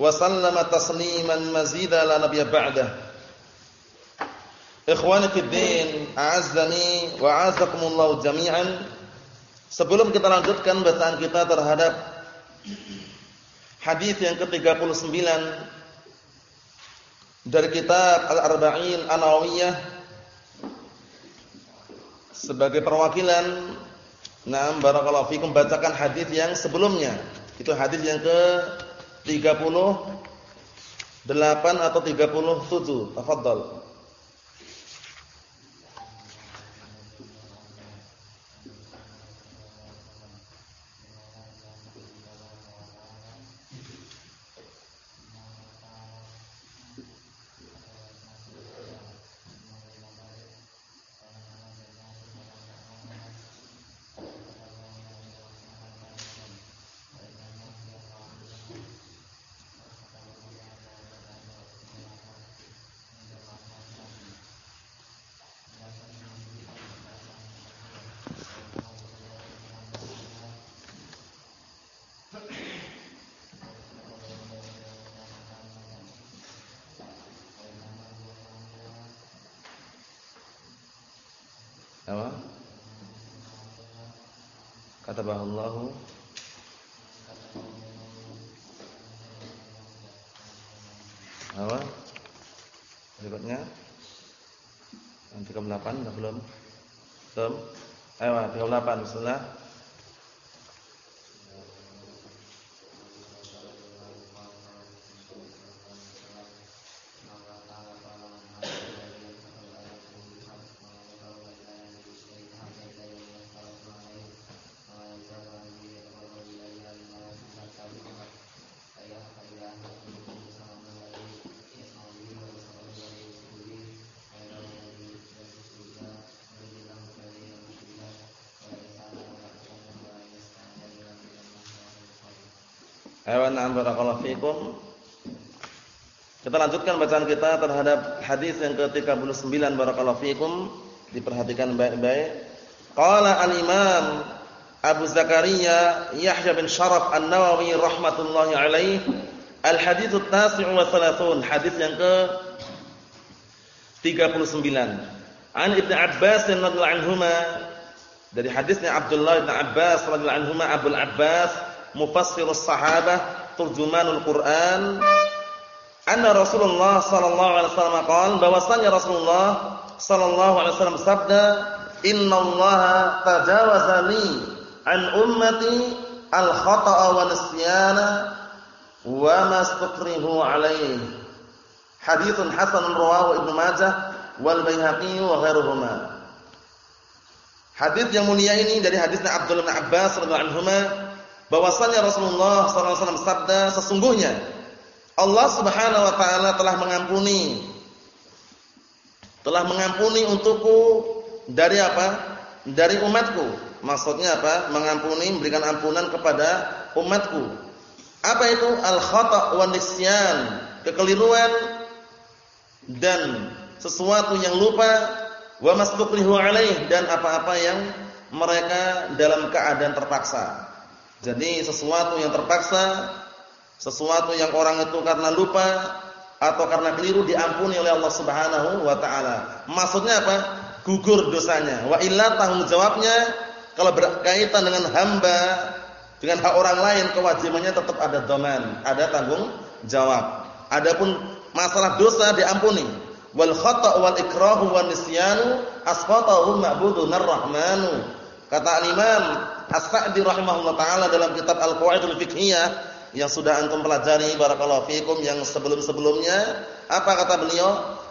wa sallama tasliman mazida la nabiyya ba'dah. Ikhwani fid din, a'azzani wa a'azzakumullah jami'an. Sebelum kita lanjutkan bacaan kita terhadap hadis yang ke-39 dari kitab Al-Arba'in An-Nawawiyah sebagai perwakilan Nah, barakallahu fikum bacakan hadis yang sebelumnya. Itu hadis yang ke 38 atau 37. Tafadhal. Apa? Kata bahullahu apa? Berikutnya yang 38 enggak belum? Belum? Ayo 38 Bismillah Ayo na'am barakallahu fikum. Kita lanjutkan bacaan kita terhadap hadis yang ke-39 barakallahu fikum. Diperhatikan baik-baik. Qala al-Imam Abu Zakaria Yahya bin Sharaf An-Nawawi rahmatullahi alaih Al-hadits at-tasi' hadis yang ke 39 An Ibnu Abbas radhiyallahu anhuma dari hadisnya Abdullah bin Abbas radhiyallahu anhuma Abu Abbas mufassirus sahabah turjumanul Quran. Anna Rasulullah sallallahu alaihi wasallam bahwasanya Rasulullah sallallahu alaihi wasallam sabda innallaha tajawaza an ummati al khata'a wa nisyana wa mastukrihu alaihi haditsun rawahu Ibnu Majah wal Baihaqi wa ghairuhuma. Hadis yang mulia ini dari hadisnya Abdullah bin Abbas radhiyallahu bahwasanya Rasulullah SAW sabda sesungguhnya Allah Subhanahu wa taala telah mengampuni telah mengampuni untukku dari apa? Dari umatku. Maksudnya apa? Mengampuni, memberikan ampunan kepada umatku. Apa itu al-khata' wa nisyan? Kekeliruan dan sesuatu yang lupa wa mastukrihu alaih dan apa-apa yang mereka dalam keadaan terpaksa. Jadi sesuatu yang terpaksa, sesuatu yang orang itu karena lupa atau karena keliru diampuni oleh Allah Subhanahu wa taala. Maksudnya apa? Gugur dosanya. Wa illa tanggung jawabnya kalau berkaitan dengan hamba dengan hak orang lain kewajibannya tetap ada doman, ada tanggung jawab. Adapun masalah dosa diampuni. Wal khata' wal ikrahu wan nisyanu asqatahu ma'budun ar-rahmanu. Kata Imam As-Sa'di rahimahullah taala dalam kitab Al-Qawaidul Fiqhiyah yang sudah antum pelajari barakallahu fikum yang sebelum-sebelumnya, apa kata beliau?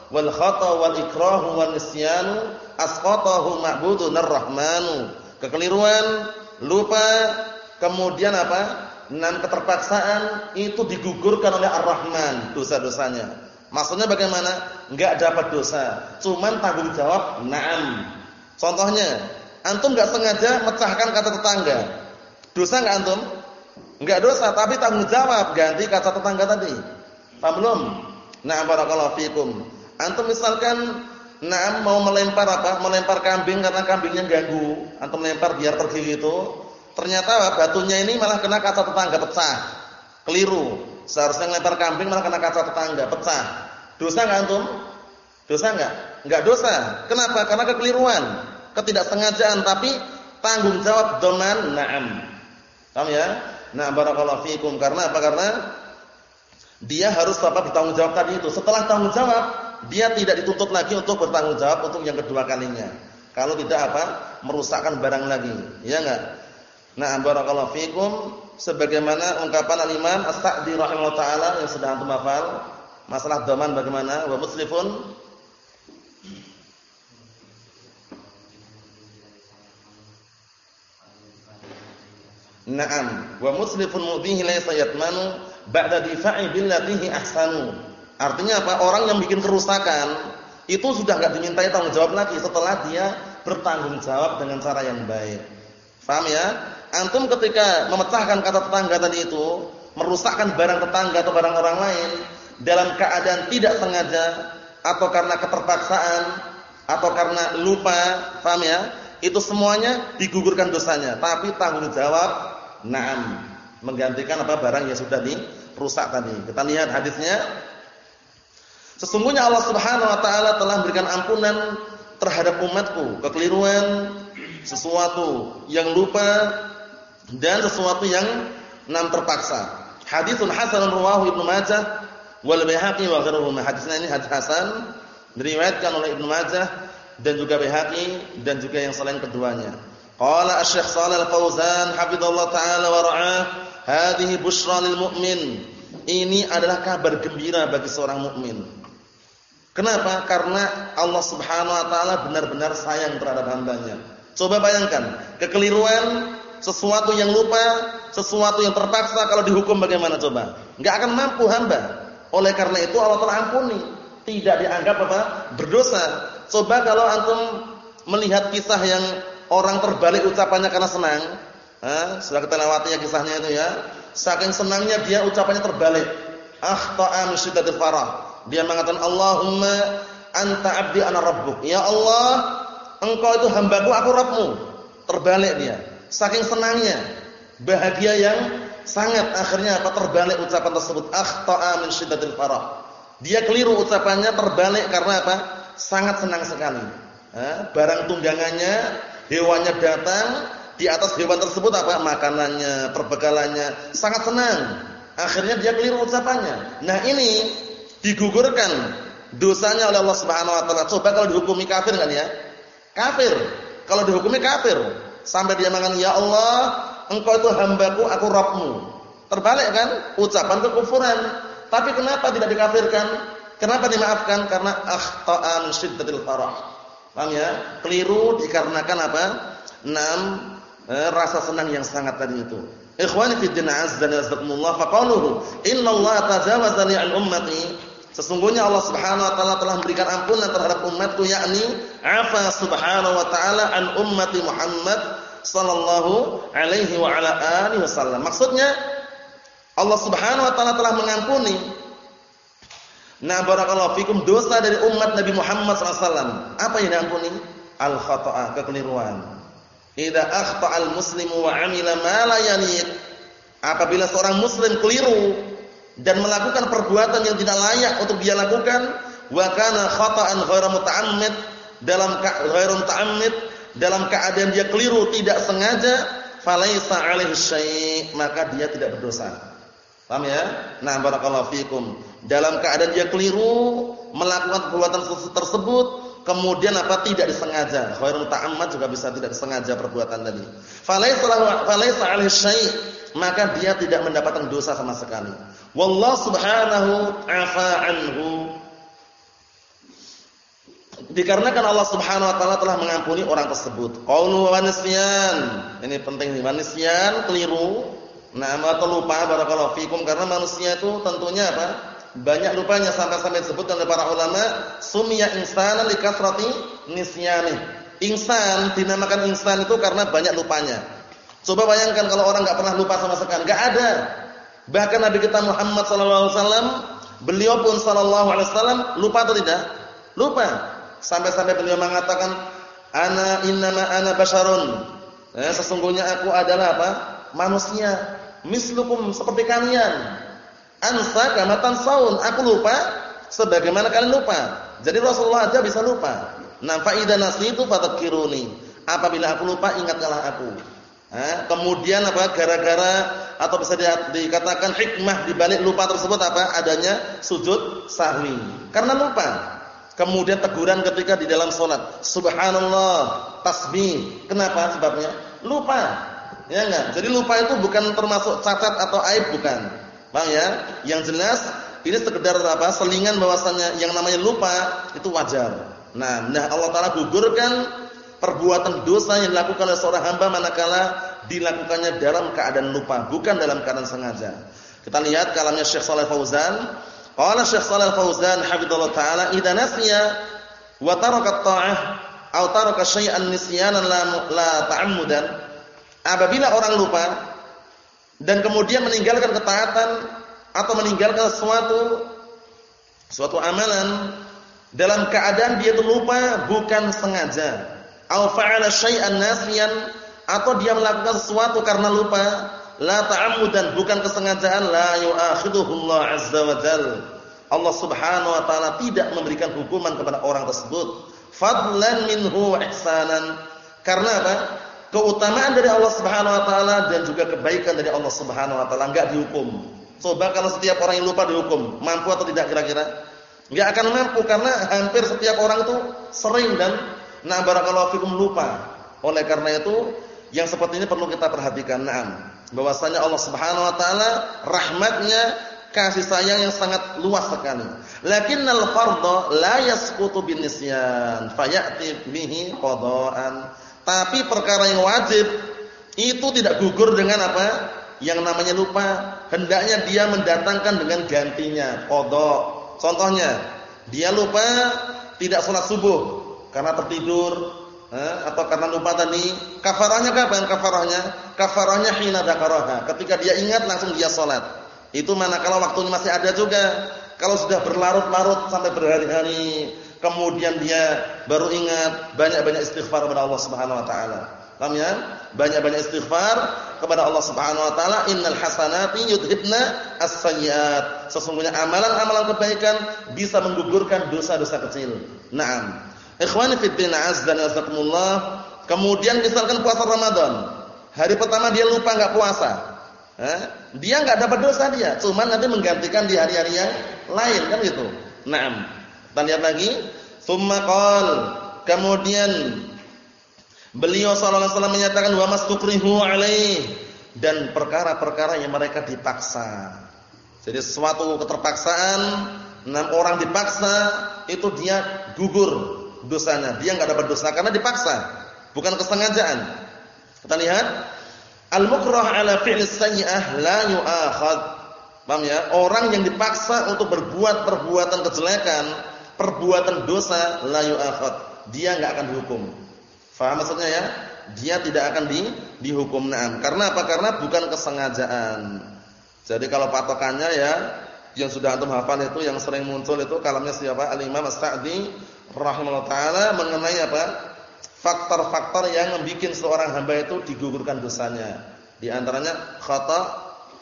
Wal khata wal ikrahu wan nisyanu asqatahu ma'budun ar-rahmanu. Kekeliruan, lupa, kemudian apa? enam keterpaksaan itu digugurkan oleh Ar-Rahman dosa-dosanya. Maksudnya bagaimana? Enggak dapat dosa, cuman tanggung jawab na'am. Contohnya, antum enggak sengaja mecahkan kata tetangga. Dosa enggak antum? Enggak dosa, tapi tanggung jawab ganti kata tetangga tadi. Paham belum? Nah, barakallahu fikum. Antum misalkan na'am mau melempar apa? Melempar kambing karena kambingnya ganggu. Antum melempar biar pergi gitu. Ternyata batunya ini malah kena kaca tetangga pecah. Keliru. Seharusnya ngelempar kambing malah kena kaca tetangga, pecah. Dosa enggak antum? Dosa enggak? Enggak dosa. Kenapa? Karena kekeliruan, ketidaksengajaan, tapi tanggung jawab doman na'am. Paham ya? Nah, barakallahu fikum. Karena apa? Karena dia harus apa bertanggung jawab tadi itu. Setelah tanggung jawab, dia tidak dituntut lagi untuk bertanggung jawab untuk yang kedua kalinya. Kalau tidak apa? merusakkan barang lagi. Ya enggak? Nah, barakallahu fikum sebagaimana ungkapan al-Imam As-Sa'di rahimahullah taala yang sedang antum masalah dhaman bagaimana wa muslifun Naam. Wa muslifun mudhihi laysa yatmanu ba'da difa'i billatihi ahsanu. Artinya apa? Orang yang bikin kerusakan itu sudah enggak dimintai tanggung jawab lagi setelah dia bertanggung jawab dengan cara yang baik. Paham ya? Antum ketika memecahkan kata tetangga tadi itu, merusakkan barang tetangga atau barang orang lain dalam keadaan tidak sengaja atau karena keterpaksaan atau karena lupa, paham ya? Itu semuanya digugurkan dosanya, tapi tanggung jawab na'am, menggantikan apa barang yang sudah dirusak tadi. Kita lihat hadisnya. Sesungguhnya Allah Subhanahu wa taala telah memberikan ampunan terhadap umatku, kekeliruan, sesuatu yang lupa dan sesuatu yang enam terpaksa. Haditsun hasanun rawahu Ibnu Majah wal Baihaqi wa ghairuhuma. Hadisnya ini hadis hasan diriwayatkan oleh Ibnu Majah dan juga Baihaqi dan juga yang selain keduanya. Qala Asy-Syaikh Shalal Fauzan hafizallahu taala wa ra'ah, hadhihi busyra lil mu'min. Ini adalah kabar gembira bagi seorang mukmin. Kenapa? Karena Allah Subhanahu wa taala benar-benar sayang terhadap hambanya. Coba bayangkan, kekeliruan sesuatu yang lupa, sesuatu yang terpaksa kalau dihukum bagaimana coba? Enggak akan mampu hamba. Oleh karena itu Allah telah ampuni, tidak dianggap apa? berdosa. Coba kalau antum melihat kisah yang orang terbalik ucapannya karena senang, ha? sudah kita lewati ya kisahnya itu ya. Saking senangnya dia ucapannya terbalik. Akhta'a min syiddatil farah. Dia mengatakan Allahumma anta abdi ana rabbuk. Ya Allah, engkau itu hambaku, aku Rabbmu. Terbalik dia. Saking senangnya, bahagia yang sangat akhirnya apa terbalik ucapan tersebut akhta'a min syiddatil farah. Dia keliru ucapannya terbalik karena apa? Sangat senang sekali. barang tunggangannya, hewannya datang, di atas hewan tersebut apa? Makanannya, perbekalannya, sangat senang. Akhirnya dia keliru ucapannya. Nah, ini digugurkan dosanya oleh Allah Subhanahu wa taala. Coba kalau dihukumi kafir kan ya? Kafir. Kalau dihukumi kafir. Sampai dia mengatakan, "Ya Allah, Engkau itu hambaku, aku Rabbmu." Terbalik kan? Ucapan kekufuran. Tapi kenapa tidak dikafirkan? Kenapa dimaafkan? Karena akhta'an syiddatil farah. Paham ya? Keliru dikarenakan apa? Enam eh, rasa senang yang sangat tadi itu. Ikhwani fi din azza wa jalla faqaluhu innallaha tajawaza li ummati Sesungguhnya Allah Subhanahu wa taala telah memberikan ampunan terhadap umatku yakni afa subhanahu wa taala an ummati Muhammad sallallahu alaihi wa ala alihi wasallam. Maksudnya Allah Subhanahu wa taala telah mengampuni Nah barakallahu fikum dosa dari umat Nabi Muhammad wasallam. Apa yang diampuni? Al khata'a, kekeliruan. Idza akhta'al muslimu wa 'amila ma la yaliq. Apabila seorang muslim keliru dan melakukan perbuatan yang tidak layak untuk dia lakukan wa kana khata'an ghairu muta'ammid dalam ghairu muta'ammid dalam keadaan dia keliru tidak sengaja falaisa alaihi syai' maka dia tidak berdosa paham ya nah barakallahu fikum dalam keadaan dia keliru melakukan perbuatan tersebut kemudian apa tidak disengaja ghairu muta'ammad juga bisa tidak disengaja perbuatan tadi falaisa falaisa alaihi maka dia tidak mendapatkan dosa sama sekali Wallah subhanahu afa anhu. Dikarenakan Allah Subhanahu wa taala telah mengampuni orang tersebut. Qaulu wa. Ini penting nih, nisyan keliru. Nah, atau lupa barakallahu fikum karena manusia itu tentunya apa? Banyak lupanya sampai-sampai disebutkan oleh para ulama, sumya insana likasrati nisyani. Insan dinamakan insan itu karena banyak lupanya. Coba bayangkan kalau orang enggak pernah lupa sama sekali, enggak ada. Bahkan Nabi kita Muhammad wasallam, beliau pun sallallahu alaihi lupa atau tidak? Lupa. Sampai-sampai beliau mengatakan, "Ana innama ana basyarun." Eh, sesungguhnya aku adalah apa? Manusia mislukum seperti kalian. Ansa kamatan saun. Aku lupa sebagaimana kalian lupa. Jadi Rasulullah aja bisa lupa. Nah, fa idza nasitu fadzkiruni. Apabila aku lupa ingatkanlah aku. Eh, kemudian apa? Gara-gara atau bisa di, dikatakan hikmah di balik lupa tersebut apa? Adanya sujud sahwi. Karena lupa. Kemudian teguran ketika di dalam salat. Subhanallah, tasbih. Kenapa sebabnya? Lupa. Ya enggak? Jadi lupa itu bukan termasuk cacat atau aib bukan. Paham ya? Yang jelas ini sekedar apa? Selingan bahwasannya yang namanya lupa itu wajar. Nah, nah Allah taala gugurkan perbuatan dosa yang dilakukan oleh seorang hamba manakala dilakukannya dalam keadaan lupa, bukan dalam keadaan sengaja. Kita lihat kalamnya Syekh Shalih Fauzan. Qala Syekh Shalih Fauzan hafizallahu taala, "Idza nasiya wa taraka at-ta'ah aw taraka syai'an nisyanan la, la ta'ammudan" apabila orang lupa dan kemudian meninggalkan ketaatan atau meninggalkan sesuatu suatu amalan dalam keadaan dia itu lupa bukan sengaja. Au fa'ala syai'an nasiyan atau dia melakukan sesuatu karena lupa la ta'ammudan bukan kesengajaan la yu'akhidhuhu Allah azza wa Allah Subhanahu wa taala tidak memberikan hukuman kepada orang tersebut. Fadlan minhu ihsanan. Karena apa keutamaan dari Allah Subhanahu wa taala dan juga kebaikan dari Allah Subhanahu wa taala enggak dihukum. Coba kalau setiap orang yang lupa dihukum, mampu atau tidak kira-kira? Enggak akan mampu karena hampir setiap orang itu sering dan nah barakallahu fikum lupa. Oleh karena itu yang seperti ini perlu kita perhatikan. Naam. Bahwasanya Allah Subhanahu wa taala rahmatnya kasih sayang yang sangat luas sekali. Lakinnal fardha la yasqutu bin nisyan fayati bihi qada'an tapi perkara yang wajib itu tidak gugur dengan apa? Yang namanya lupa. Hendaknya dia mendatangkan dengan gantinya, kodok. Contohnya, dia lupa tidak sholat subuh karena tertidur eh, atau karena lupa tadi. Kafarahnya kapan? Kafarahnya, kafarahnya hina dakaraha. Ketika dia ingat langsung dia sholat. Itu manakala waktunya masih ada juga. Kalau sudah berlarut-larut sampai berhari-hari kemudian dia baru ingat banyak-banyak istighfar kepada Allah Subhanahu wa taala. Paham ya? Banyak-banyak istighfar kepada Allah Subhanahu wa taala, innal hasanati yudhibna as-sayyi'at. Sesungguhnya amalan-amalan kebaikan bisa menggugurkan dosa-dosa kecil. Naam. Ikhwani fi din azza wa jazakumullah. Kemudian misalkan puasa Ramadan. Hari pertama dia lupa enggak puasa. Eh? Dia enggak dapat dosa dia, cuman nanti menggantikan di hari-hari yang lain kan gitu. Naam. Kita lihat lagi, summa qol. Kemudian beliau sallallahu alaihi menyatakan wa mastukrihu alaih dan perkara-perkara yang mereka dipaksa. Jadi suatu keterpaksaan, enam orang dipaksa, itu dia gugur dosanya. Dia enggak dapat dosa karena dipaksa, bukan kesengajaan. Kita lihat al-mukrah ala fi'l sayyi'ah la yu'akhad. Paham ya? Orang yang dipaksa untuk berbuat perbuatan kejelekan perbuatan dosa la yu'akhad. Dia enggak akan dihukum. Faham maksudnya ya? Dia tidak akan di dihukum na'am. Karena apa? Karena bukan kesengajaan. Jadi kalau patokannya ya yang sudah antum hafal itu yang sering muncul itu kalamnya siapa? Al-Imam As-Sa'di rahimahullah taala mengenai apa? Faktor-faktor yang membuat seorang hamba itu digugurkan dosanya. Di antaranya khata,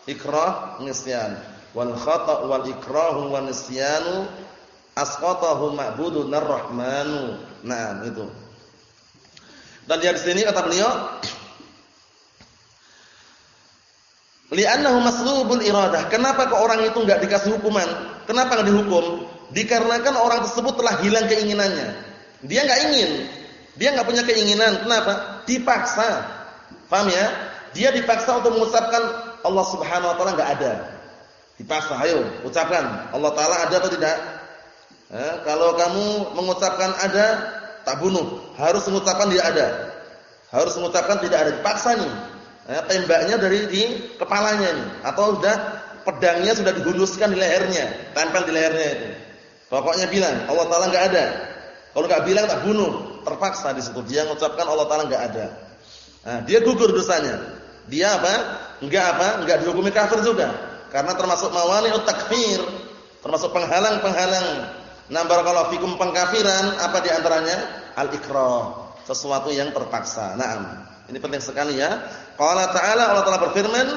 ikrah, nisyan. Wal khata wal ikrahu wan nisyanu asqatahu ma'budun ar-rahmanu. Nah, itu. Dan di sini kata beliau Li'annahu maslubul iradah. Kenapa kok orang itu enggak dikasih hukuman? Kenapa enggak dihukum? Dikarenakan orang tersebut telah hilang keinginannya. Dia enggak ingin. Dia enggak punya keinginan. Kenapa? Dipaksa. Paham ya? Dia dipaksa untuk mengucapkan Allah Subhanahu wa taala enggak ada. Dipaksa, ayo ucapkan. Allah taala ada atau tidak? Eh, kalau kamu mengucapkan ada, tak bunuh. Harus mengucapkan dia ada. Harus mengucapkan tidak ada. Dipaksa nih. Ya, tembaknya dari di kepalanya ini atau sudah pedangnya sudah dihuluskan di lehernya, tempel di lehernya itu. Pokoknya bilang Allah Taala enggak ada. Kalau enggak bilang tak bunuh, terpaksa di situ dia mengucapkan Allah Taala enggak ada. Nah, dia gugur dosanya. Dia apa? Enggak apa? Enggak dihukumi kafir juga. Karena termasuk mawani'ut takfir, termasuk penghalang-penghalang. Nah, barakallahu fikum pengkafiran apa di antaranya? Al-ikrah, sesuatu yang terpaksa. Naam. Ini penting sekali ya. Qala ta'ala Allah Taala berfirman,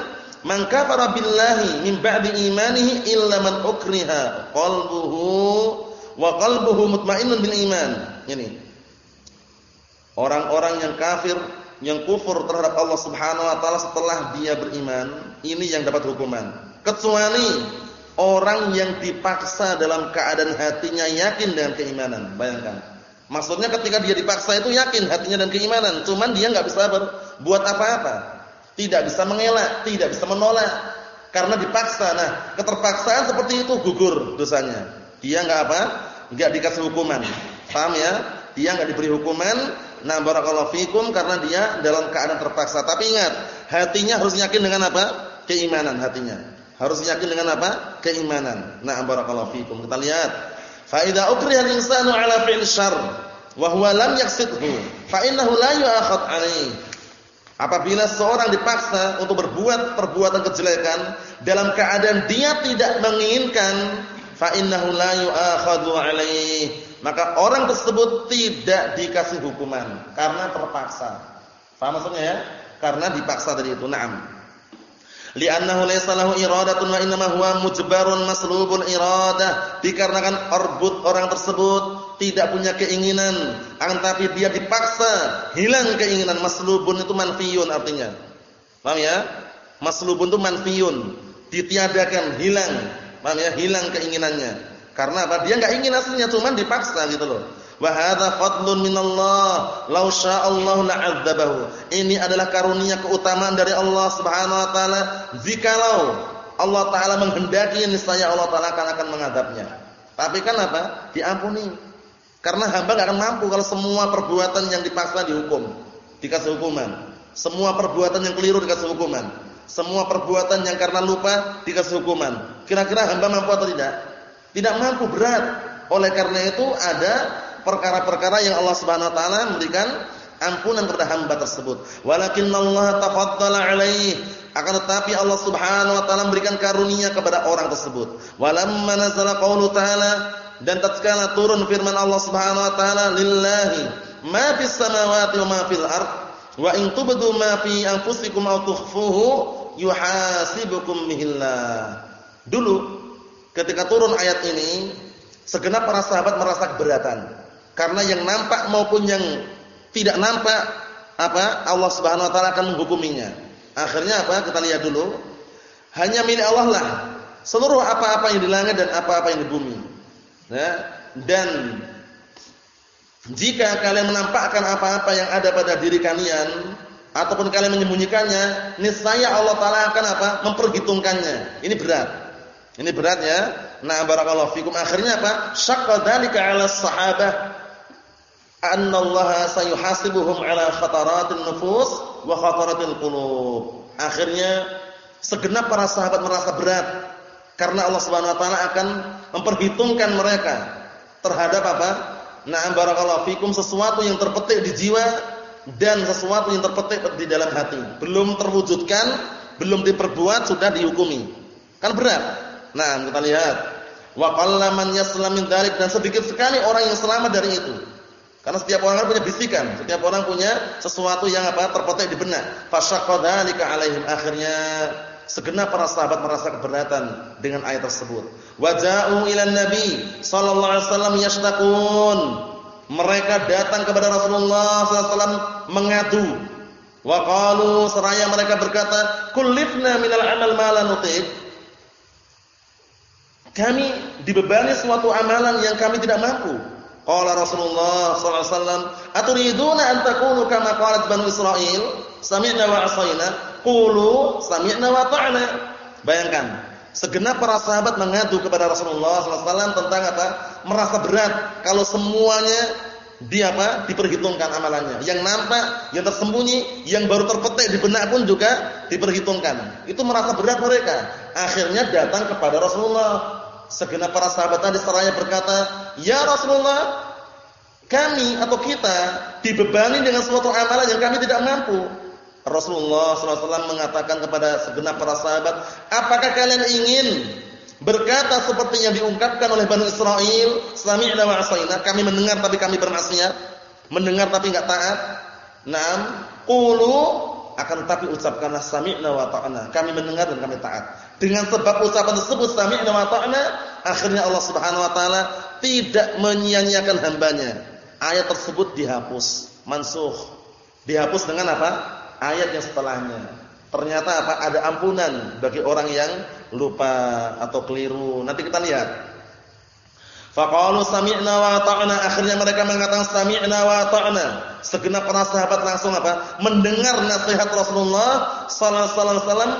"Man kafara billahi min ba'di imanihi illa man ukriha qalbuhu wa qalbuhu mutmainnun bil iman." Ini. Orang-orang yang kafir, yang kufur terhadap Allah Subhanahu wa taala setelah dia beriman, ini yang dapat hukuman. Kecuali orang yang dipaksa dalam keadaan hatinya yakin dengan keimanan. Bayangkan. Maksudnya ketika dia dipaksa itu yakin hatinya dan keimanan, cuman dia nggak bisa berbuat apa-apa. Tidak bisa mengelak, tidak bisa menolak karena dipaksa. Nah, keterpaksaan seperti itu gugur dosanya. Dia nggak apa? Nggak dikasih hukuman. Paham ya? Dia nggak diberi hukuman. Nah, barakallahu fikum karena dia dalam keadaan terpaksa. Tapi ingat, hatinya harus yakin dengan apa? Keimanan hatinya. Harus yakin dengan apa? Keimanan. Nah, barakallahu fikum. Kita lihat Fa idza ukriha al-insanu ala fi'l syarr wa huwa lam yaqsidhu fa innahu la yu'akhad 'alaihi. Apabila seorang dipaksa untuk berbuat perbuatan kejelekan dalam keadaan dia tidak menginginkan, fa innahu la yu'akhadhu 'alaihi. Maka orang tersebut tidak dikasih hukuman karena terpaksa. Faham maksudnya ya? Karena dipaksa tadi itu. Naam li'annahu laysa lahu iradatun wa innama huwa mujbarun maslubul iradah dikarenakan orbut orang tersebut tidak punya keinginan tapi dia dipaksa hilang keinginan. Maslubun itu manfiyun artinya. Paham ya? Maslubun itu manfiyun. Ditiadakan hilang. Paham ya? Hilang keinginannya. Karena apa? Dia enggak ingin aslinya cuma dipaksa gitu loh Wa hadza fadlun minallah. Law sya'allahu la'adzabahu. Ini adalah karunia keutamaan dari Allah Subhanahu wa taala. Jikalau Allah taala menghendaki niscaya Allah taala akan akan mengadabnya. Tapi kan apa? Diampuni. Karena hamba enggak akan mampu kalau semua perbuatan yang dipaksa dihukum, dikasih hukuman. Semua perbuatan yang keliru dikasih hukuman. Semua perbuatan yang karena lupa dikasih hukuman. Kira-kira hamba mampu atau tidak? Tidak mampu, berat. Oleh karena itu ada perkara-perkara yang Allah Subhanahu wa taala memberikan ampunan kepada hamba tersebut. Walakinnallaha tafaddala alaihi akan tetapi Allah Subhanahu wa taala memberikan karunia kepada orang tersebut. Walamma nazala qaulu ta'ala dan tatkala turun firman Allah Subhanahu wa taala lillahi ma fis samawati wa ma fil ard wa in tubdu ma fi anfusikum aw tukhfuhu yuhasibukum bihillah. Dulu ketika turun ayat ini segenap para sahabat merasa keberatan karena yang nampak maupun yang tidak nampak apa Allah Subhanahu wa taala akan menghukuminya. Akhirnya apa? Kita lihat dulu. Hanya milik Allah lah seluruh apa-apa yang di langit dan apa-apa yang di bumi. Ya. Dan jika kalian menampakkan apa-apa yang ada pada diri kalian ataupun kalian menyembunyikannya, niscaya Allah taala akan apa? memperhitungkannya. Ini berat. Ini berat ya. Nah, barakallahu fikum. Akhirnya apa? Syaqqa dzalika 'ala sahabah annallaha sayuhasibuhum ala khataratin nufus wa khataratil qulub. Akhirnya segenap para sahabat merasa berat karena Allah Subhanahu wa taala akan memperhitungkan mereka terhadap apa? Na'am barakallahu fikum sesuatu yang terpetik di jiwa dan sesuatu yang terpetik di dalam hati. Belum terwujudkan, belum diperbuat sudah dihukumi. Kan berat. Nah, kita lihat. Wa qallaman yaslam min dan sedikit sekali orang yang selamat dari itu. Karena setiap orang punya bisikan, setiap orang punya sesuatu yang apa terpetik di benak. Fasyaqadzalika alaihim akhirnya segenap para sahabat merasa keberatan dengan ayat tersebut. Waja'u ila nabi sallallahu alaihi wasallam yashtaqun. Mereka datang kepada Rasulullah wasallam mengadu. Wa qalu seraya mereka berkata, "Kullifna minal amal ma la Kami dibebani suatu amalan yang kami tidak mampu. Qala Rasulullah sallallahu alaihi wasallam, "Aturiduna an takunu kama qalat Banu Israil, sami'na wa asayna?" Qulu sami'na wa ta'na. Bayangkan, segenap para sahabat mengadu kepada Rasulullah sallallahu alaihi wasallam tentang apa? Merasa berat kalau semuanya dia apa? Diperhitungkan amalannya. Yang nampak, yang tersembunyi, yang baru terpetik di benak pun juga diperhitungkan. Itu merasa berat mereka. Akhirnya datang kepada Rasulullah. Segenap para sahabat tadi seraya berkata, "Ya Rasulullah, kami atau kita dibebani dengan suatu amalan yang kami tidak mampu." Rasulullah SAW mengatakan kepada segenap para sahabat, "Apakah kalian ingin berkata seperti yang diungkapkan oleh Bani Israel, sami'na wa asaina, kami mendengar tapi kami bermaksiat, mendengar tapi enggak taat. Naam, qulu akan tapi ucapkanlah sami'na wa ta'na. Kami mendengar dan kami taat. Dengan sebab ucapan tersebut sami'na wa akhirnya Allah Subhanahu wa taala tidak menyia-nyiakan hambanya. Ayat tersebut dihapus, mansuh. Dihapus dengan apa? Ayat yang setelahnya. Ternyata apa? Ada ampunan bagi orang yang lupa atau keliru. Nanti kita lihat. Faqalu sami'na wa ta'na. Akhirnya mereka mengatakan sami'na wa ta'na. Segenap para sahabat langsung apa? Mendengar nasihat Rasulullah sallallahu alaihi wasallam,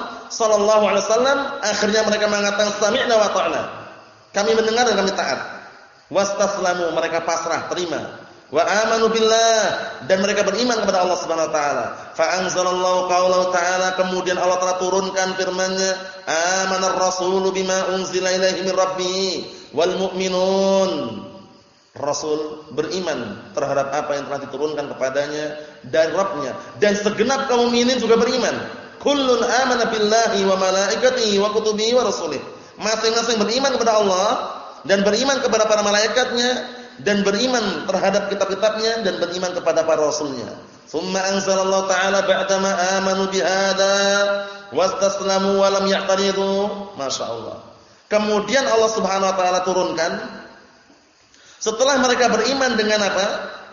akhirnya mereka mengatakan sami'na wa ta'na. Kami mendengar dan kami taat. Wastaslamu, mereka pasrah, terima wa amanu billah dan mereka beriman kepada Allah Subhanahu wa taala. Fa anzalallahu qaulahu ta'ala kemudian Allah telah turunkan firman-Nya, "Amanar rasulu bima unzila ilaihi min wal mu'minun." Rasul beriman terhadap apa yang telah diturunkan kepadanya dari Rabbnya dan segenap kaum mukminin juga beriman. Kullun amana billahi wa malaikatihi wa kutubihi wa rasulih. Masing-masing beriman kepada Allah dan beriman kepada para malaikatnya dan beriman terhadap kitab-kitabnya dan beriman kepada para rasulnya. Tsumma anzalallahu ta'ala ba'dama amanu bihadza wastaslamu wa lam ya'taridu. Masyaallah. Kemudian Allah Subhanahu wa taala turunkan setelah mereka beriman dengan apa?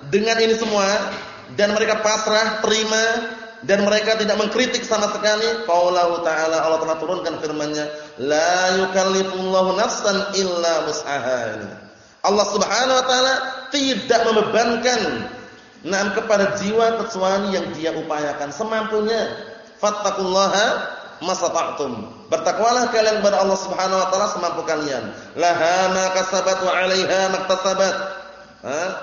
Dengan ini semua dan mereka pasrah, terima dan mereka tidak mengkritik sama sekali, qaulahu ta'ala Allah telah turunkan firman-Nya, la yukallifullahu nafsan illa wus'aha. Allah Subhanahu wa taala tidak membebankan nam kepada jiwa kecuali yang dia upayakan semampunya. Fattaqullaha masata'tum. Bertakwalah kalian kepada Allah Subhanahu wa taala semampu kalian. Laha ma kasabat wa 'alaiha maktasabat.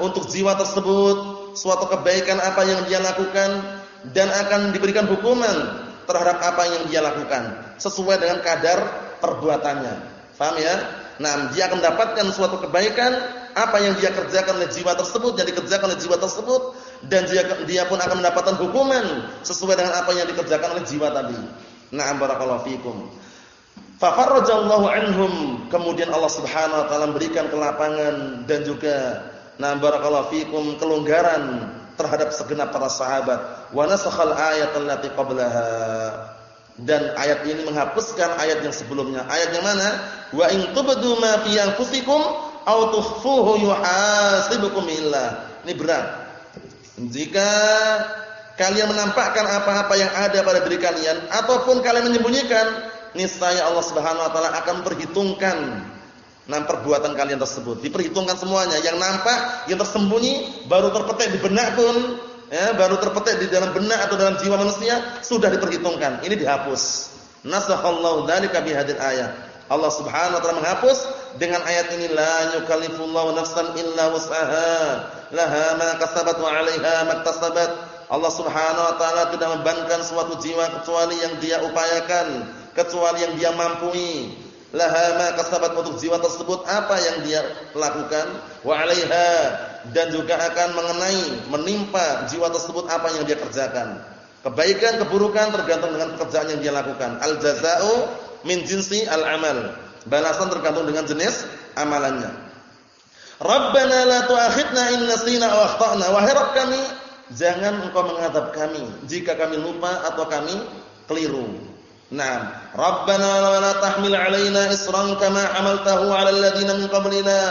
untuk jiwa tersebut suatu kebaikan apa yang dia lakukan dan akan diberikan hukuman terhadap apa yang dia lakukan sesuai dengan kadar perbuatannya. Faham ya? Nah, dia akan mendapatkan suatu kebaikan apa yang dia kerjakan oleh jiwa tersebut yang dikerjakan oleh jiwa tersebut dan dia dia pun akan mendapatkan hukuman sesuai dengan apa yang dikerjakan oleh jiwa tadi. Na'am barakallahu fikum. Fa farajallahu anhum kemudian Allah Subhanahu wa taala memberikan kelapangan dan juga na'am barakallahu fikum kelonggaran terhadap segenap para sahabat. Wa nasakhal ayat allati qablaha dan ayat ini menghapuskan ayat yang sebelumnya. Ayat yang mana? Wa in tubdu ma fi anfusikum aw tukhfuhu yuhasibukum illah. Ini berat. Jika kalian menampakkan apa-apa yang ada pada diri kalian ataupun kalian menyembunyikan, niscaya Allah Subhanahu wa taala akan perhitungkan nam perbuatan kalian tersebut. Diperhitungkan semuanya, yang nampak, yang tersembunyi, baru terpetik di benak pun ya, baru terpetik di dalam benak atau dalam jiwa manusia sudah diperhitungkan. Ini dihapus. Nasakhallahu dzalika bihadil ayat. Allah Subhanahu wa taala menghapus dengan ayat ini la yukallifullahu nafsan illa wus'aha laha ma kasabat wa 'alaiha maktasabat. Allah Subhanahu wa taala tidak membebankan suatu jiwa kecuali yang dia upayakan, kecuali yang dia mampu laha ma kasabat untuk jiwa tersebut apa yang dia lakukan wa 'alaiha dan juga akan mengenai menimpa jiwa tersebut apa yang dia kerjakan. Kebaikan keburukan tergantung dengan pekerjaan yang dia lakukan. Al jazaa'u min jinsi al amal. Balasan tergantung dengan jenis amalannya. Rabbana la tu'akhidna in nasina aw akhtana. Wahai Rabb kami, jangan Engkau mengadab kami jika kami lupa atau kami keliru. Naam. Rabbana wa la tahmil 'alaina isran kama 'amaltahu 'alal ladzina min qablina.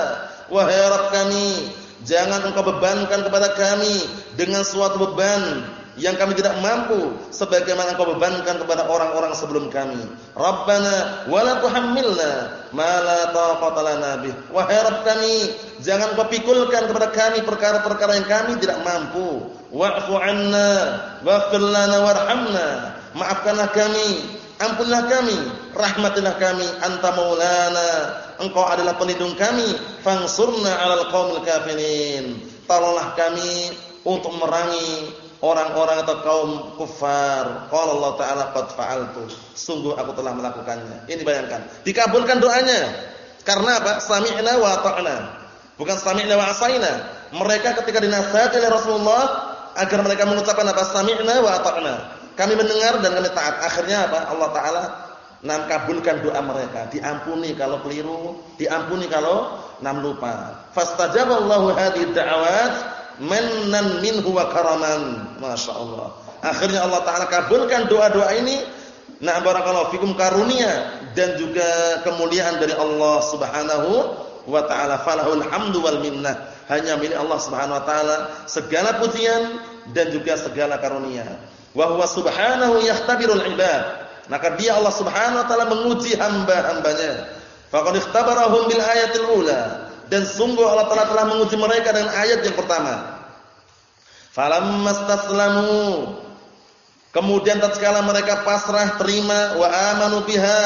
Wahai Rabb kami, jangan Engkau bebankan kepada kami dengan suatu beban yang kami tidak mampu sebagaimana Engkau bebankan kepada orang-orang sebelum kami. Rabbana wa la tuhammilna ma la taqata lana bih. Wahai Rabb kami, jangan Engkau pikulkan kepada kami perkara-perkara yang kami tidak mampu. Wa'fu 'anna waghfir lana warhamna. Maafkanlah kami Ampunlah kami, rahmatilah kami, anta maulana, engkau adalah pelindung kami, fangsurna 'alal qaumil kafirin. tolonglah kami untuk merangi orang-orang atau kaum kufar. Qala Allah Ta'ala qad fa'altu. Sungguh aku telah melakukannya. Ini bayangkan. Dikabulkan doanya. Karena apa? Sami'na wa ta'na. Bukan sami'na wa asaina. Mereka ketika dinasihati oleh Rasulullah agar mereka mengucapkan apa? Sami'na wa ta'na. Kami mendengar dan kami taat. Akhirnya apa? Allah Ta'ala nam kabulkan doa mereka. Diampuni kalau keliru, diampuni kalau nam lupa. Fastajaballahu hadhihi da'awat mannan minhu wa karaman. Masya Allah. Akhirnya Allah Ta'ala kabulkan doa-doa ini. Nah barakallahu fikum karunia dan juga kemuliaan dari Allah Subhanahu wa taala. Falahul hamdu wal minnah. Hanya milik Allah Subhanahu wa taala segala pujian dan juga segala karunia. Wa huwa subhanahu yahtabirul ibad. Maka dia Allah Subhanahu wa taala menguji hamba-hambanya. Faqad ikhtabarahum bil ayatil ula dan sungguh Allah Taala telah menguji mereka dengan ayat yang pertama. Falammastaslamu Kemudian tatkala mereka pasrah terima wa amanu biha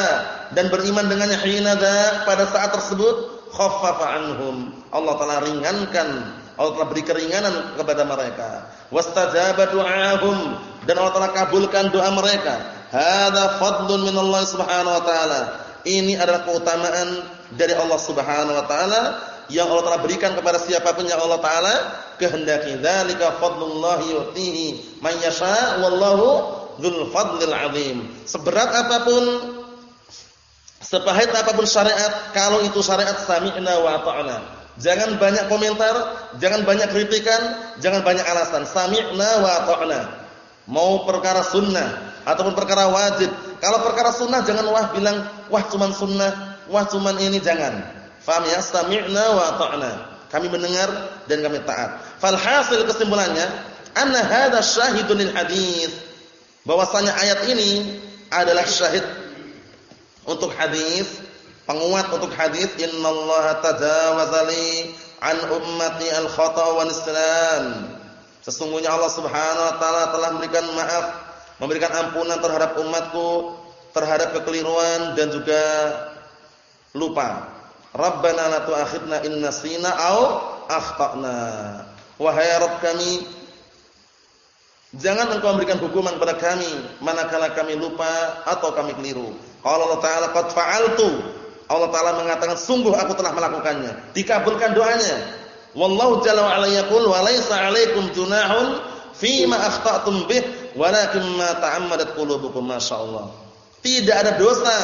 dan beriman dengannya hinada pada saat tersebut khaffafa anhum. Allah Taala ringankan, Allah Taala beri keringanan kepada mereka. Wastajaba du'ahum dan Allah Taala kabulkan doa mereka. Hadza fadlun minallah subhanahu wa taala. Ini adalah keutamaan dari Allah Subhanahu wa taala yang Allah Taala berikan kepada siapa pun yang Allah Taala kehendaki. Dzalika fadlullah yu'tihi man yasha wallahu dzul fadlil azim. Seberat apa pun sepahit apa pun syariat, kalau itu syariat sami'na wa ata'na. Jangan banyak komentar, jangan banyak kritikan, jangan banyak alasan. Sami'na wa ata'na. Mau perkara sunnah ataupun perkara wajib. Kalau perkara sunnah jangan wah bilang wah cuman sunnah, wah cuman ini jangan. Faham ya? Wa ta'na. Kami mendengar dan kami taat. Falhasil kesimpulannya, anna hadza syahidun lil hadis. Bahwasanya ayat ini adalah syahid untuk hadis, penguat untuk hadis innallaha tajawaza an ummati al khata wa nisyan. Sesungguhnya Allah Subhanahu wa taala telah memberikan maaf, memberikan ampunan terhadap umatku terhadap kekeliruan dan juga lupa. Rabbana la tu'akhidna in nasina aw akhtana. Wahai Rabb kami, jangan Engkau memberikan hukuman kepada kami manakala kami lupa atau kami keliru. Qala Allah Ta'ala qad fa'altu. Allah Ta'ala mengatakan sungguh aku telah melakukannya. Dikabulkan doanya. Wallahu jalla wa ala yaqul wa laisa 'alaikum junahun fima akhta'tum bih walakin ma ta'ammadat qulubukum masyaallah. Tidak ada dosa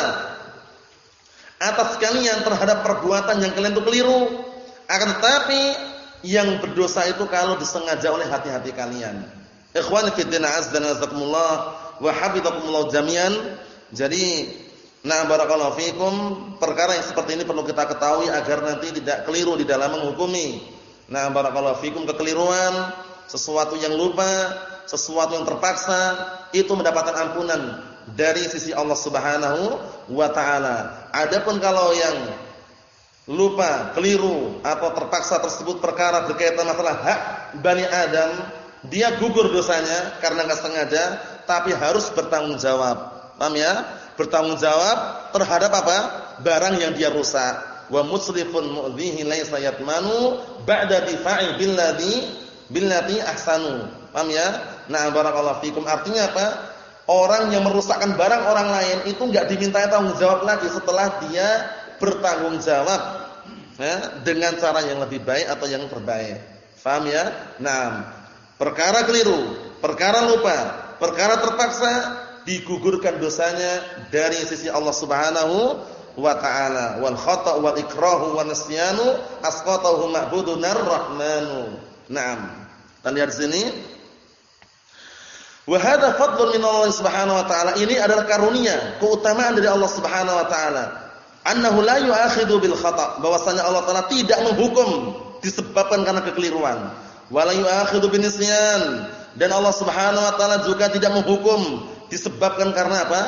atas kalian terhadap perbuatan yang kalian itu keliru. Akan tetapi yang berdosa itu kalau disengaja oleh hati-hati kalian. Ikhwan fi din azza wa hafizakumullah jami'an. Jadi, na barakallahu fikum, perkara yang seperti ini perlu kita ketahui agar nanti tidak keliru di dalam menghukumi. Na barakallahu fikum kekeliruan, sesuatu yang lupa, sesuatu yang terpaksa itu mendapatkan ampunan dari sisi Allah Subhanahu wa taala. Adapun kalau yang lupa, keliru atau terpaksa tersebut perkara berkaitan masalah hak Bani Adam, dia gugur dosanya karena enggak sengaja, tapi harus bertanggung jawab. Paham ya? Bertanggung jawab terhadap apa? Barang yang dia rusak. Wa musrifun mu'dhihi laysa yatmanu ba'da difa'i billadhi billati ahsanu. Paham ya? Nah, barakallahu fikum. Artinya apa? Orang yang merusakkan barang orang lain itu enggak diminta tanggung jawab lagi setelah dia bertanggung jawab ya, dengan cara yang lebih baik atau yang terbaik. Faham ya? Nah, perkara keliru, perkara lupa, perkara terpaksa digugurkan dosanya dari sisi Allah Subhanahu wa taala. Wal khata' wal ikrahu wa nisyanu asqatahu ma'budun ar-rahmanu. Naam. Kita lihat sini Wa hadza fadlun min Allah Subhanahu wa taala. Ini adalah karunia, keutamaan dari Allah Subhanahu wa taala. Annahu la yu'akhidhu bil khata', bahwasanya Allah taala tidak menghukum disebabkan karena kekeliruan. Wa la yu'akhidhu bin nisyan. Dan Allah Subhanahu wa taala juga tidak menghukum disebabkan karena apa?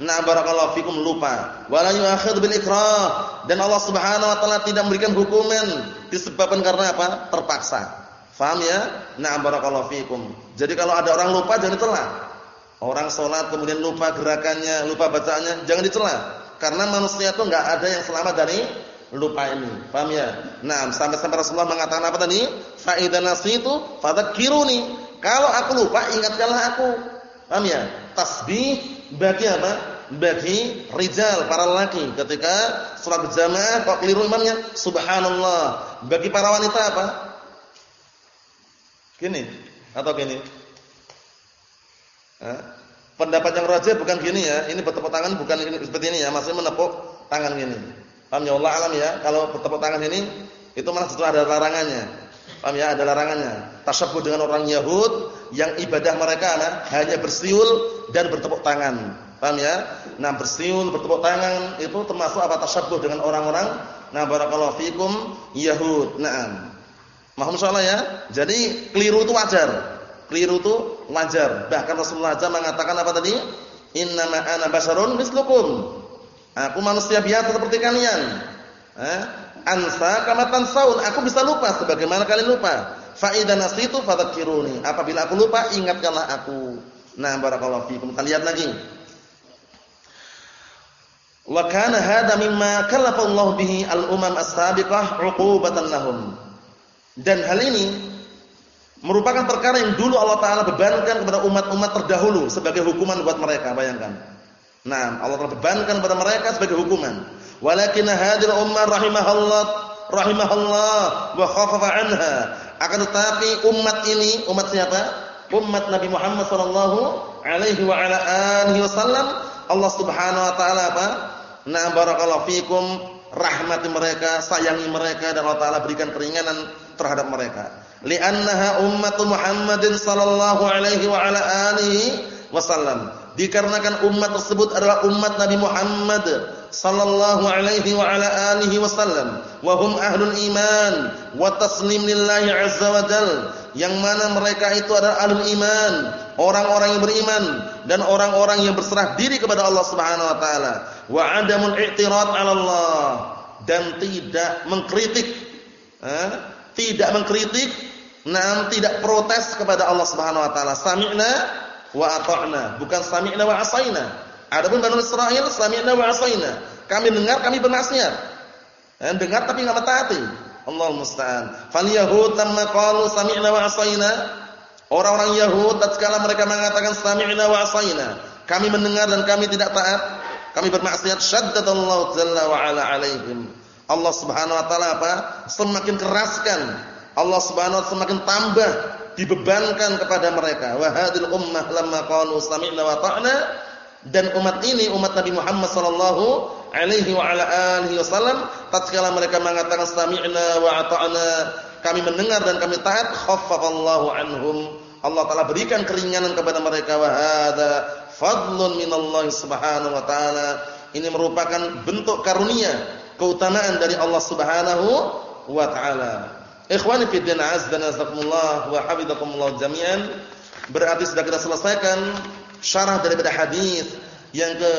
Na barakallahu fikum lupa. Wa la yu'akhidhu bil ikrah. Dan Allah Subhanahu wa taala tidak memberikan hukuman disebabkan karena apa? Terpaksa. Faham ya? Na'am barakallahu fikum. Jadi kalau ada orang lupa jangan dicela. Orang sholat kemudian lupa gerakannya, lupa bacaannya, jangan dicela. Karena manusia itu enggak ada yang selamat dari lupa ini. Paham ya? Nah, sampai-sampai Rasulullah mengatakan apa tadi? Fa idza nasitu fadzakiruni. Kalau aku lupa ingatkanlah aku. Paham ya? Tasbih bagi apa? Bagi rijal para laki ketika salat berjamaah kok keliru imamnya subhanallah. Bagi para wanita apa? Gini atau gini? Hah? Pendapat yang rajih bukan gini ya. Ini bertepuk tangan bukan seperti ini ya. Maksudnya menepuk tangan gini. Paham ya Allah alam ya. Kalau bertepuk tangan ini itu malah justru ada larangannya. Paham ya? Ada larangannya. Tasyabbuh dengan orang Yahud yang ibadah mereka nah, hanya bersiul dan bertepuk tangan. Paham ya? Nah, bersiul, bertepuk tangan itu termasuk apa tasyabbuh dengan orang-orang nah barakallahu fikum Yahud. Naam. Mohon insyaallah ya. Jadi keliru itu wajar. Keliru itu wajar. Bahkan Rasulullah SAW mengatakan apa tadi? Innama ana basharun mislukum. Aku manusia biasa seperti kalian. Eh? Ansa kama tansaun. Aku bisa lupa sebagaimana kalian lupa. Fa idza nasitu fadzakiruni. Apabila aku lupa, ingatkanlah aku. Nah, barakallahu fiikum. Kita lihat lagi. Wa kana hadha mimma kallafa Allah bihi al-umam as-sabiqah 'uqubatan lahum. Dan hal ini merupakan perkara yang dulu Allah Taala bebankan kepada umat-umat terdahulu sebagai hukuman buat mereka. Bayangkan. Nah, Allah Taala bebankan kepada mereka sebagai hukuman. Walakin hadir ummah rahimahullah rahimahullah wa khafafa anha. Akan tetapi umat ini, umat siapa? Umat Nabi Muhammad sallallahu alaihi wa ala alihi wasallam, Allah Subhanahu wa taala apa? Nah, barakallahu fikum rahmati mereka, sayangi mereka dan Allah taala berikan keringanan terhadap mereka li'annaha ummatu Muhammadin sallallahu alaihi wa ala alihi wasallam dikarenakan umat tersebut adalah umat Nabi Muhammad sallallahu alaihi wa ala alihi wasallam. Wa hum ahlul iman. Wa taslim lillahi azza wa jal. Yang mana mereka itu adalah ahlul iman. Orang-orang yang beriman. Dan orang-orang yang berserah diri kepada Allah Subhanahu wa taala. Wa adamul i'tirad 'ala Allah. Dan tidak mengkritik. Eh? tidak mengkritik. Naam tidak protes kepada Allah Subhanahu wa taala. Sami'na wa ata'na, bukan sami'na wa asaina. Adapun Bani Israil sami'na wa asaina. Kami dengar, kami bermaksiat. Dan dengar tapi enggak mentaati. Allah musta'an. Fal yahud lamma qalu sami'na wa asaina, orang-orang Yahud tatkala mereka mengatakan sami'na wa asaina, kami mendengar dan kami tidak taat, kami bermaksiat, syaddadallahu jalla wa ala alaihim. Allah Subhanahu wa taala apa? Semakin keraskan Allah Subhanahu wa semakin tambah dibebankan kepada mereka. Wa hadil ummah lamma qalu sami'na wa ta'na dan umat ini umat Nabi Muhammad sallallahu alaihi wa ala alihi wasallam tatkala mereka mengatakan sami'na wa ata'na kami mendengar dan kami taat khaffafallahu anhum. Allah taala berikan keringanan kepada mereka wa hadza fadlun minallahi subhanahu wa taala. Ini merupakan bentuk karunia keutamaan dari Allah Subhanahu wa taala. Ikhwani fi din azza nazakumullah wa hafizakumullah jami'an. Berarti sudah kita selesaikan syarah daripada hadis yang ke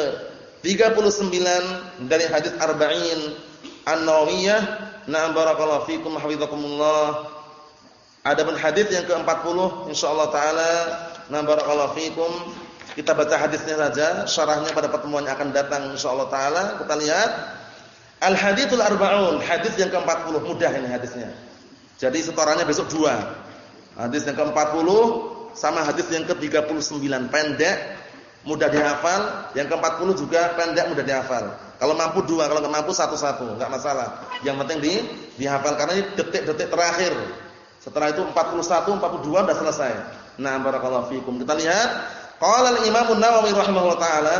39 dari hadis arba'in An-Nawawiyah. Na'am barakallahu fikum hafizakumullah. Adapun hadis yang ke-40 insyaallah taala na'am barakallahu fikum kita baca hadisnya saja, syarahnya pada pertemuan yang akan datang insyaallah taala. Kita lihat Al-Hadithul Arba'un, hadis yang ke-40 mudah ini hadisnya. Jadi setorannya besok dua. Hadis yang ke-40 sama hadis yang ke-39 pendek mudah dihafal, yang ke-40 juga pendek mudah dihafal. Kalau mampu dua, kalau enggak mampu satu-satu, enggak masalah. Yang penting di dihafal karena ini detik-detik terakhir. Setelah itu 41, 42 sudah selesai. Nah, barakallahu fikum. Kita lihat qala al-Imam An-Nawawi rahimahullah taala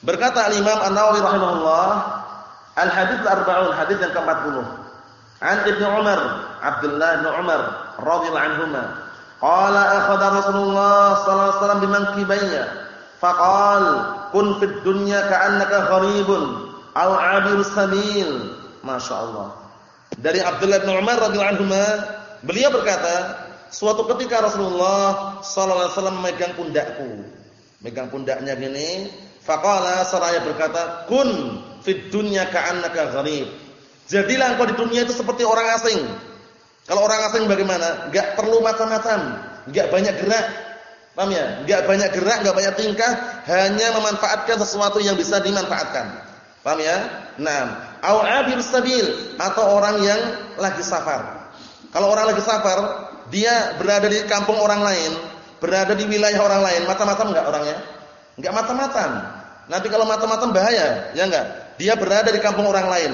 berkata al-Imam An-Nawawi rahimahullah al-hadits al-arba'un, hadis yang ke-40. An Ibnu Umar, Abdullah bin Umar radhiyallahu anhuma, qala akhadha Rasulullah sallallahu alaihi wasallam bimankibayya, faqal kun fid dunya ka'annaka gharibun aw 'abir sabil. Masyaallah. Dari Abdullah bin Umar radhiyallahu anhuma, beliau berkata, suatu ketika Rasulullah sallallahu alaihi wasallam memegang pundakku. Megang pundaknya gini, faqala seraya berkata, kun fid dunya ka'annaka gharib Jadilah engkau di dunia itu seperti orang asing. Kalau orang asing bagaimana? Enggak perlu macam-macam, enggak banyak gerak. Paham ya? Enggak banyak gerak, enggak banyak tingkah, hanya memanfaatkan sesuatu yang bisa dimanfaatkan. Paham ya? Naam. Au abir sabil atau orang yang lagi safar. Kalau orang lagi safar, dia berada di kampung orang lain, berada di wilayah orang lain, mata-mata enggak orangnya? Enggak mata-mata. Nanti kalau mata-mata bahaya, ya enggak? Dia berada di kampung orang lain,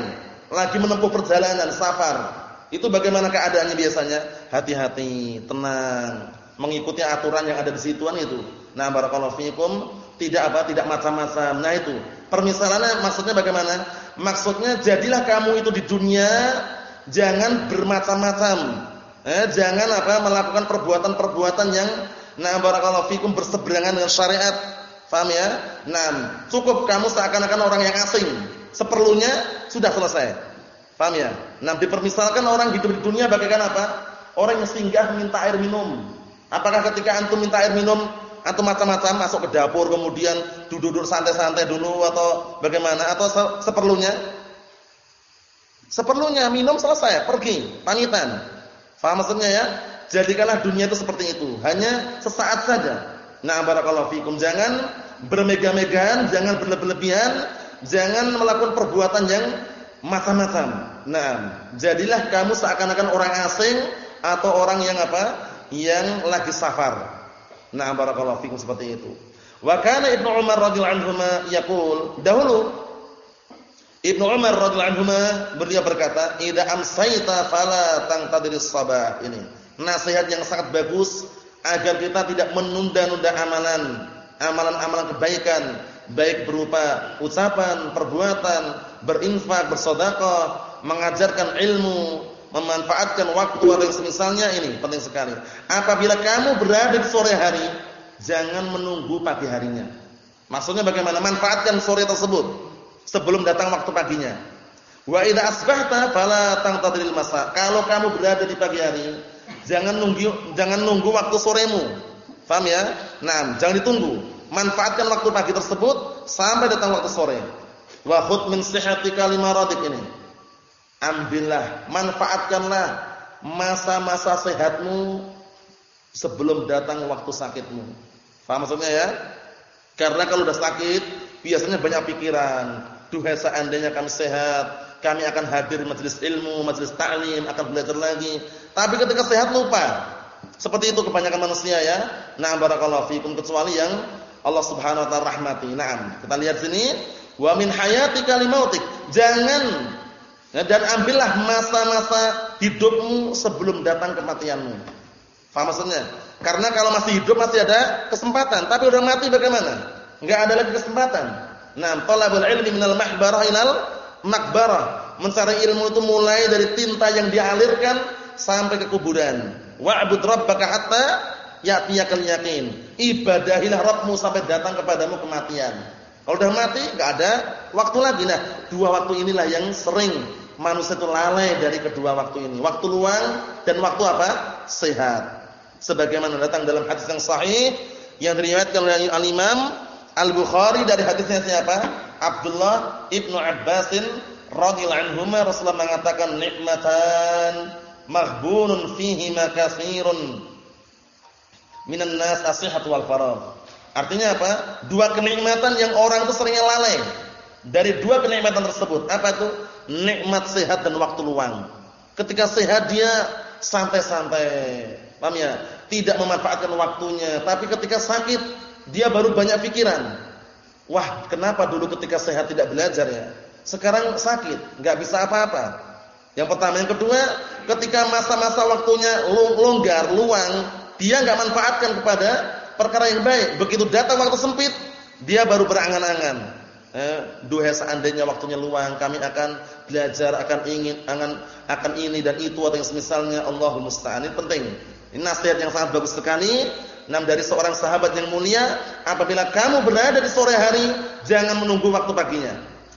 lagi menempuh perjalanan safar. Itu bagaimana keadaannya biasanya? Hati-hati, tenang, mengikuti aturan yang ada di situan itu. Nah, barakallahu fikum, tidak apa? Tidak macam-macam. Nah, itu. Permisalannya maksudnya bagaimana? Maksudnya jadilah kamu itu di dunia jangan bermacam-macam. Eh, jangan apa? melakukan perbuatan-perbuatan yang nah barakallahu fikum berseberangan dengan syariat. Paham ya? Nah, cukup kamu seakan-akan orang yang asing. Seperlunya sudah selesai. Paham ya? Nah, dipermisalkan orang hidup di dunia bagaikan apa? Orang yang singgah minta air minum. Apakah ketika antum minta air minum, antum macam-macam masuk ke dapur kemudian duduk-duduk santai-santai dulu atau bagaimana atau seperlunya? Seperlunya minum selesai, pergi, pamitan. Paham maksudnya ya? Jadikanlah dunia itu seperti itu, hanya sesaat saja. Nah, barakallahu fikum. Jangan bermegah-megahan, jangan berlebihan, jangan melakukan perbuatan yang macam-macam. Nah, jadilah kamu seakan-akan orang asing atau orang yang apa? Yang lagi safar. Nah, barakallahu fikum seperti itu. Wa kana Ibnu Umar radhiyallahu anhu yaqul, dahulu Ibnu Umar radhiyallahu anhu beliau berkata, "Idza amsayta fala tangtadiris sabah." Ini nasihat yang sangat bagus agar kita tidak menunda-nunda amalan, amalan-amalan kebaikan baik berupa ucapan, perbuatan, berinfak, bersedekah, mengajarkan ilmu, memanfaatkan waktu atau yang semisalnya ini penting sekali. Apabila kamu berada di sore hari, jangan menunggu pagi harinya. Maksudnya bagaimana? Manfaatkan sore tersebut sebelum datang waktu paginya. Wa idza asbahta fala tangtadil masa. Kalau kamu berada di pagi hari, jangan nunggu jangan nunggu waktu soremu. Paham ya? Nah, jangan ditunggu. Manfaatkan waktu pagi tersebut sampai datang waktu sore. Wa khudh min sihhatika limaradik ini. Ambillah, manfaatkanlah masa-masa sehatmu sebelum datang waktu sakitmu. Faham maksudnya ya? Karena kalau udah sakit, biasanya banyak pikiran. Duhai seandainya kami sehat, kami akan hadir majelis ilmu, majelis ta'lim, akan belajar lagi. Tapi ketika sehat lupa. Seperti itu kebanyakan manusia ya. Nah, barakallahu fikum kecuali yang Allah Subhanahu wa taala rahmati. Naam. Kita lihat sini, wa min hayatika limautik. Jangan ya, dan ambillah masa-masa hidupmu sebelum datang kematianmu. Faham maksudnya? Karena kalau masih hidup masih ada kesempatan, tapi udah mati bagaimana? Enggak ada lagi kesempatan. Nah, talabul ilmi minal mahbarah ilal makbarah. Mencari ilmu itu mulai dari tinta yang dialirkan sampai ke kuburan. Wa'bud rabbaka hatta ya'tiyakal yakin. Ibadahilah Rabbmu sampai datang kepadamu kematian. Kalau sudah mati enggak ada waktu lagi. Nah, dua waktu inilah yang sering manusia itu lalai dari kedua waktu ini. Waktu luang dan waktu apa? Sehat. Sebagaimana datang dalam hadis yang sahih yang diriwayatkan oleh Al-Imam Al-Bukhari dari hadisnya siapa? Abdullah Ibnu Abbasin radhiyallahu anhu Rasulullah mengatakan nikmatan maghbunun fihi ma katsirun minan nas as-sihhatu wal faragh. Artinya apa? Dua kenikmatan yang orang itu seringnya lalai. Dari dua kenikmatan tersebut, apa itu? Nikmat sehat dan waktu luang. Ketika sehat dia santai-santai. Paham ya? Tidak memanfaatkan waktunya, tapi ketika sakit dia baru banyak pikiran. Wah, kenapa dulu ketika sehat tidak belajar ya? Sekarang sakit, nggak bisa apa-apa. Yang pertama, yang kedua, ketika masa-masa waktunya longgar, luang, dia nggak manfaatkan kepada perkara yang baik. Begitu datang waktu sempit, dia baru berangan-angan. Eh, duha seandainya waktunya luang, kami akan belajar, akan ingin, akan akan ini dan itu atau yang semisalnya. Allahumma musta'an. Ini penting. Ini nasihat yang sangat bagus sekali. Nam dari seorang sahabat yang mulia, apabila kamu berada di sore hari, jangan menunggu waktu paginya.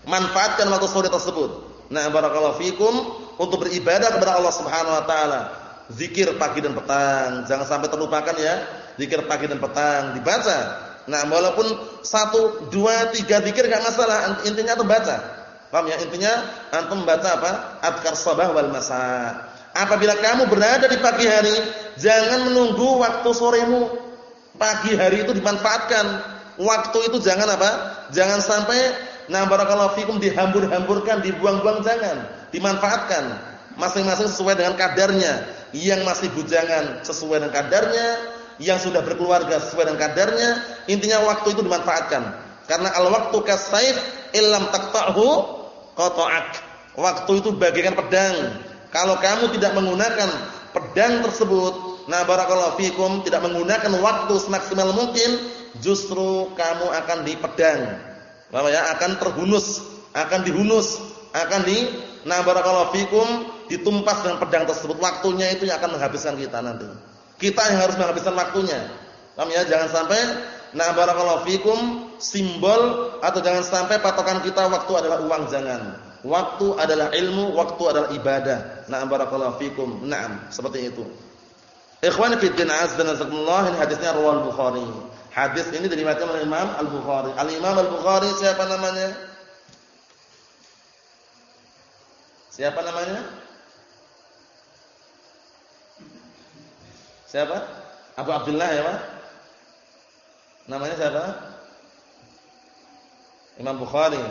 Manfaatkan waktu sore tersebut. Nah, barakallahu fikum untuk beribadah kepada Allah Subhanahu wa taala zikir pagi dan petang. Jangan sampai terlupakan ya. Zikir pagi dan petang dibaca. Nah, walaupun satu, dua, tiga zikir enggak masalah. Intinya antum baca. Paham ya? Intinya antum baca apa? Adkar sabah wal masa. Apabila kamu berada di pagi hari, jangan menunggu waktu soremu. Pagi hari itu dimanfaatkan. Waktu itu jangan apa? Jangan sampai nah barakallahu fikum dihambur-hamburkan, dibuang-buang jangan, dimanfaatkan. Masing-masing sesuai dengan kadarnya. Yang masih bujangan sesuai dengan kadarnya, yang sudah berkeluarga sesuai dengan kadarnya. Intinya waktu itu dimanfaatkan. Karena al-waktu kasaif illam taqta'hu qata'ak. Waktu itu bagaikan pedang. Kalau kamu tidak menggunakan pedang tersebut, nah barakallahu fikum tidak menggunakan waktu semaksimal mungkin, justru kamu akan dipedang. Paham ya? Akan terhunus, akan dihunus, akan di nah barakallahu fikum ditumpas dengan pedang tersebut. Waktunya itu yang akan menghabiskan kita nanti. Kita yang harus menghabiskan waktunya. Paham ya? Jangan sampai nah barakallahu fikum simbol atau jangan sampai patokan kita waktu adalah uang jangan. Waktu adalah ilmu, waktu adalah ibadah. Na'am barakallahu fikum. Naam, seperti itu. Ikhwan fi din azza nazakumullah ini hadisnya riwayat Bukhari. Hadis ini diriwayatkan oleh Imam Al-Bukhari. Al-Imam Al-Bukhari siapa namanya? Siapa namanya? Siapa? Abu Abdullah ya, Pak? Namanya siapa? Imam Bukhari.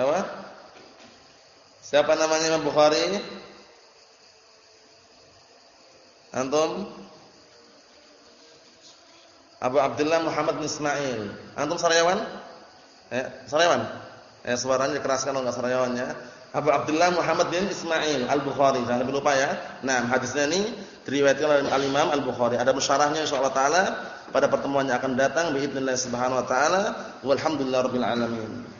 Apa? Siapa namanya Imam Bukhari? Antum? Abu Abdullah Muhammad bin Ismail. Antum Sarayawan? Eh, Sarayawan? Eh, suaranya dikeraskan kalau enggak Sarayawannya. Abu Abdullah Muhammad bin Ismail Al-Bukhari. Jangan lupa ya. Nah, hadisnya ini diriwayatkan oleh Al-Imam Al-Bukhari. Ada musyarahnya insyaallah taala pada pertemuan yang akan datang bi Subhanahu wa taala. Walhamdulillahirabbil alamin.